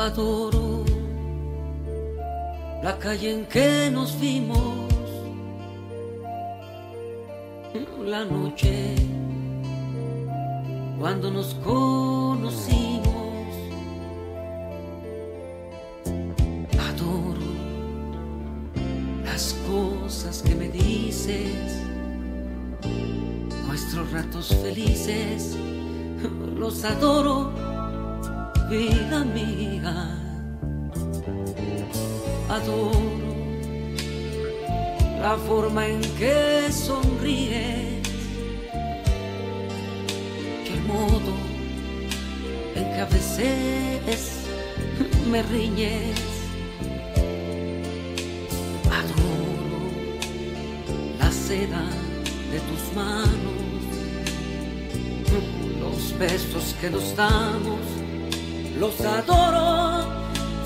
adoro la calle en que nos vimos, la noche cuando nos conocimos. Adoro las cosas que me dices, nuestros ratos felices, los adoro, vida mía. Adoro la forma en que sonríes y el modo en que a veces me riñes. Adoro la seda de tus manos, los besos que nos damos, los adoro,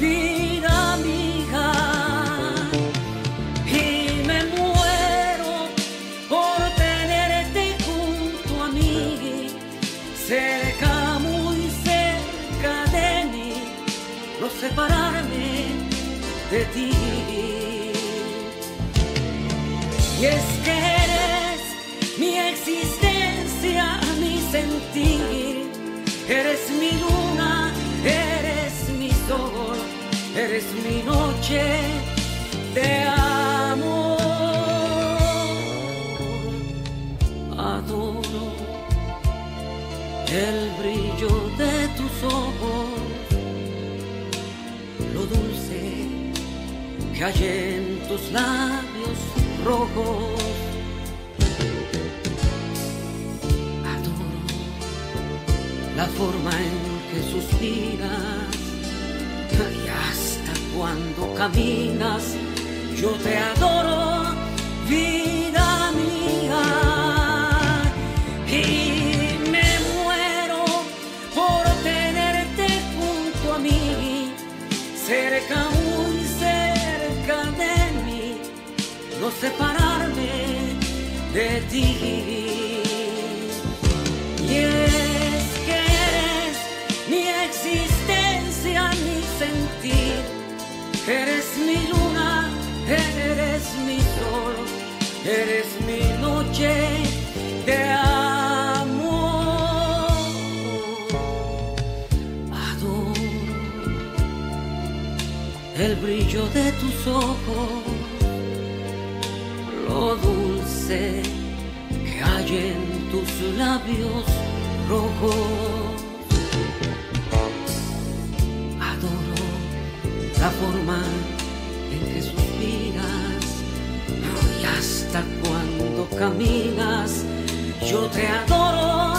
vida de ti. Y es que eres mi existencia, mi sentir, eres mi luna, eres mi sol, eres mi noche de amor. Adoro el brillo de tus ojos, lo dulce que hay en tus labios rojos. Adoro la forma en que suspiras y hasta cuando caminas. Yo te adoro, separarme de ti. Y es que eres mi existencia, mi sentir, eres mi luna, eres mi sol, eres mi noche de amor. Adoro el brillo de tus ojos, dulce que hay en tus labios rojos. Adoro la forma en que suspiras y hasta cuando caminas. Yo te adoro,